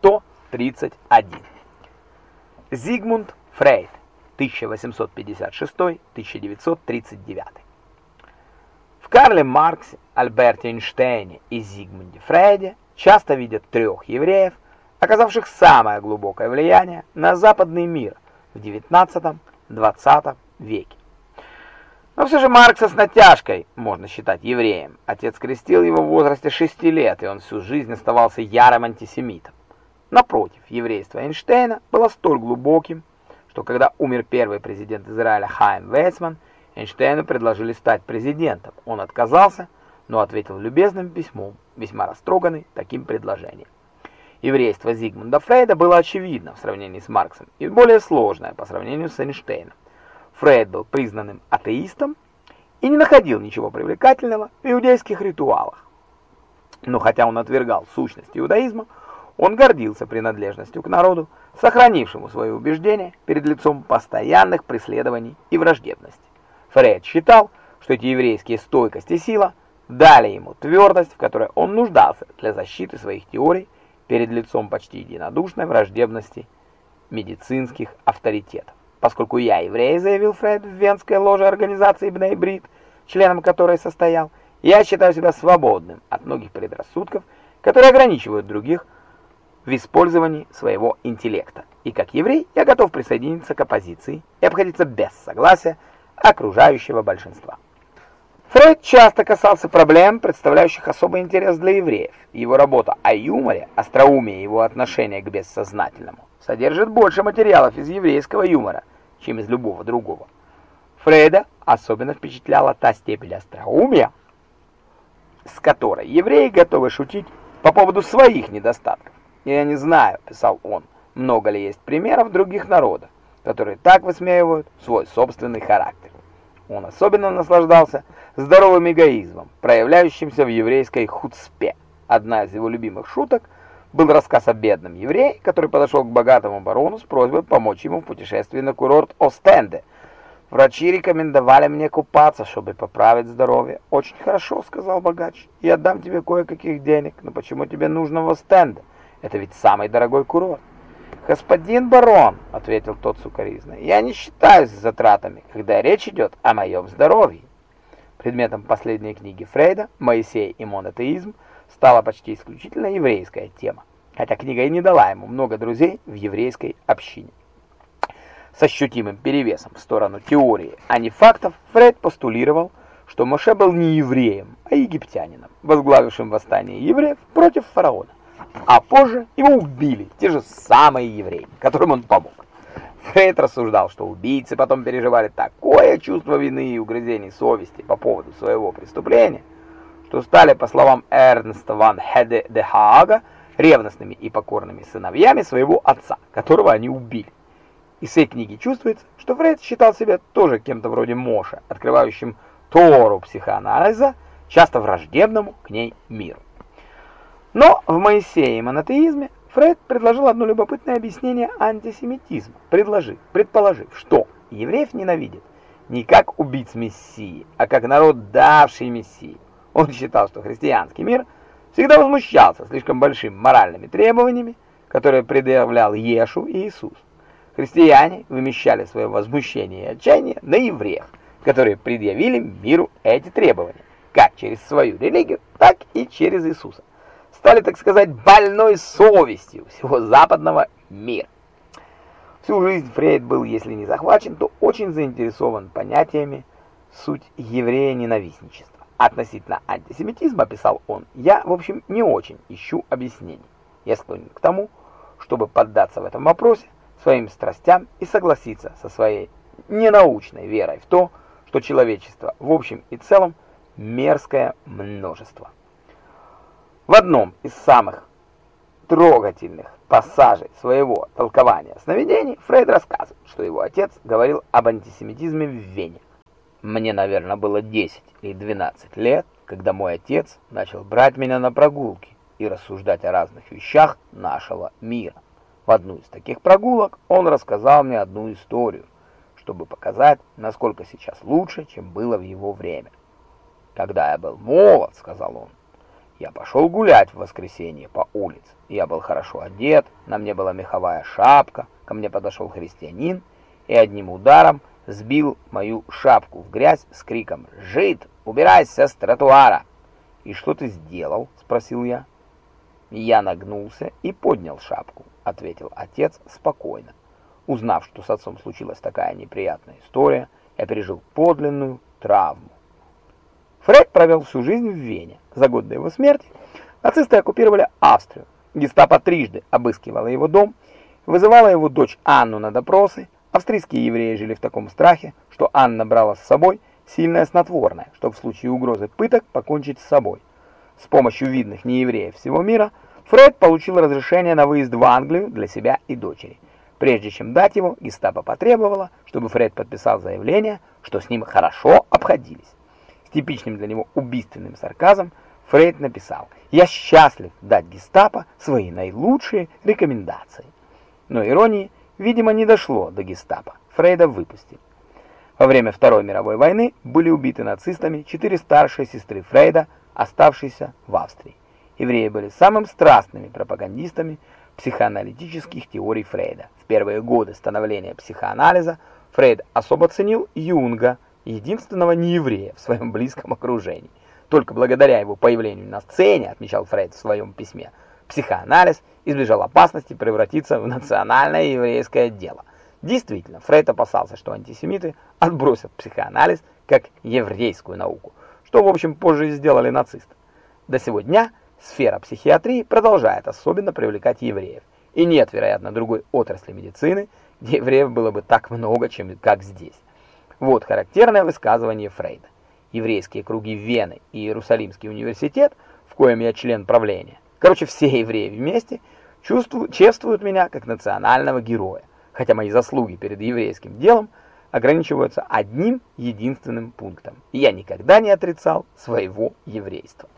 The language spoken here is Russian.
131. Зигмунд Фрейд, 1856-1939. В Карле Марксе, Альберте Эйнштейне и Зигмунде Фрейде часто видят трех евреев, оказавших самое глубокое влияние на западный мир в XIX-XX веке. Но все же Маркса с натяжкой можно считать евреем. Отец крестил его в возрасте 6 лет, и он всю жизнь оставался ярым антисемитом. Напротив, еврейство Эйнштейна было столь глубоким, что когда умер первый президент Израиля Хайм Вейцман, Эйнштейну предложили стать президентом. Он отказался, но ответил любезным письмом, весьма растроганный таким предложением. Еврейство Зигмунда Фрейда было очевидно в сравнении с Марксом и более сложное по сравнению с Эйнштейном. Фрейд был признанным атеистом и не находил ничего привлекательного в иудейских ритуалах. Но хотя он отвергал сущность иудаизма, он гордился принадлежностью к народу, сохранившему свои убеждения перед лицом постоянных преследований и враждебности. Фрейд считал, что эти еврейские стойкость и сила дали ему твердость, в которой он нуждался для защиты своих теорий перед лицом почти единодушной враждебности медицинских авторитетов. Поскольку я еврей, заявил Фрейд в Венской ложе организации Бней членом которой состоял, я считаю себя свободным от многих предрассудков, которые ограничивают других в использовании своего интеллекта. И как еврей я готов присоединиться к оппозиции и обходиться без согласия окружающего большинства. Фрейд часто касался проблем, представляющих особый интерес для евреев. Его работа о юморе, остроумие его отношения к бессознательному содержит больше материалов из еврейского юмора, чем из любого другого. Фрейда особенно впечатляла та степень остроумия, с которой евреи готовы шутить по поводу своих недостатков. «Я не знаю», — писал он, — «много ли есть примеров других народов, которые так высмеивают свой собственный характер». Он особенно наслаждался здоровым эгоизмом, проявляющимся в еврейской хуцпе. Одна из его любимых шуток был рассказ о бедном еврее, который подошел к богатому барону с просьбой помочь ему в путешествии на курорт Остенде. «Врачи рекомендовали мне купаться, чтобы поправить здоровье». «Очень хорошо», — сказал богач. «Я дам тебе кое-каких денег, но почему тебе нужно в Остенде? Это ведь самый дорогой курорт». «Господин барон», — ответил тот сукоризно, — «я не считаюсь затратами, когда речь идет о моем здоровье». Предметом последней книги Фрейда «Моисей и монотеизм» стала почти исключительно еврейская тема, хотя книга и не дала ему много друзей в еврейской общине. С ощутимым перевесом в сторону теории, а не фактов, Фрейд постулировал, что Моше был не евреем, а египтянином, возглавившим восстание евреев против фараона а позже его убили те же самые евреи, которым он помог. Фрейд рассуждал, что убийцы потом переживали такое чувство вины и угрызений совести по поводу своего преступления, что стали, по словам Эрнста ван Хеде де Хаага, ревностными и покорными сыновьями своего отца, которого они убили. Из всей книги чувствуется, что Фрейд считал себя тоже кем-то вроде Моша, открывающим Тору психоанализа, часто враждебному к ней миру. Но в Моисее и монотеизме Фрейд предложил одно любопытное объяснение антисемитизма, предложив, предположив, что евреев ненавидят не как убийц Мессии, а как народ, давший Мессии. Он считал, что христианский мир всегда возмущался слишком большими моральными требованиями, которые предъявлял Ешу и Иисус. Христиане вымещали свое возмущение и отчаяние на евреях, которые предъявили миру эти требования, как через свою религию, так и через Иисуса стали, так сказать, больной совестью всего западного мира. Всю жизнь Фрейд был, если не захвачен, то очень заинтересован понятиями суть еврея-ненавистничества. Относительно антисемитизма, писал он, я, в общем, не очень ищу объяснений. Я склонен к тому, чтобы поддаться в этом вопросе своим страстям и согласиться со своей ненаучной верой в то, что человечество в общем и целом мерзкое множество. В одном из самых трогательных пассажей своего толкования сновидений Фрейд рассказывает, что его отец говорил об антисемитизме в Вене. Мне, наверное, было 10 или 12 лет, когда мой отец начал брать меня на прогулки и рассуждать о разных вещах нашего мира. В одну из таких прогулок он рассказал мне одну историю, чтобы показать, насколько сейчас лучше, чем было в его время. «Когда я был молод», — сказал он, Я пошел гулять в воскресенье по улице. Я был хорошо одет, на мне была меховая шапка, ко мне подошел христианин и одним ударом сбил мою шапку в грязь с криком «Жид, убирайся с тротуара!» «И что ты сделал?» — спросил я. «Я нагнулся и поднял шапку», — ответил отец спокойно. Узнав, что с отцом случилась такая неприятная история, я пережил подлинную травму. Фред провел всю жизнь в Вене. За год до его смерти нацисты оккупировали Австрию. Гестапо трижды обыскивало его дом, вызывала его дочь Анну на допросы. Австрийские евреи жили в таком страхе, что Анна брала с собой сильное снотворное, чтобы в случае угрозы пыток покончить с собой. С помощью видных неевреев всего мира Фред получил разрешение на выезд в Англию для себя и дочери. Прежде чем дать его, гестапо потребовало, чтобы Фред подписал заявление, что с ним хорошо обходились. С типичным для него убийственным сарказмом Фрейд написал «Я счастлив дать гестапо свои наилучшие рекомендации». Но иронии, видимо, не дошло до гестапо. Фрейда выпустили. Во время Второй мировой войны были убиты нацистами четыре старшие сестры Фрейда, оставшиеся в Австрии. Евреи были самыми страстными пропагандистами психоаналитических теорий Фрейда. В первые годы становления психоанализа Фрейд особо ценил Юнга, единственного нееврея в своем близком окружении. Только благодаря его появлению на сцене, отмечал Фрейд в своем письме, психоанализ избежал опасности превратиться в национальное еврейское дело. Действительно, Фрейд опасался, что антисемиты отбросят психоанализ как еврейскую науку, что, в общем, позже и сделали нацисты. До сегодня сфера психиатрии продолжает особенно привлекать евреев, и нет, вероятно, другой отрасли медицины, где евреев было бы так много, чем как здесь. Вот характерное высказывание Фрейда. Еврейские круги Вены и Иерусалимский университет, в коем я член правления, короче, все евреи вместе, чувствуют, чествуют меня как национального героя, хотя мои заслуги перед еврейским делом ограничиваются одним единственным пунктом. Я никогда не отрицал своего еврейства.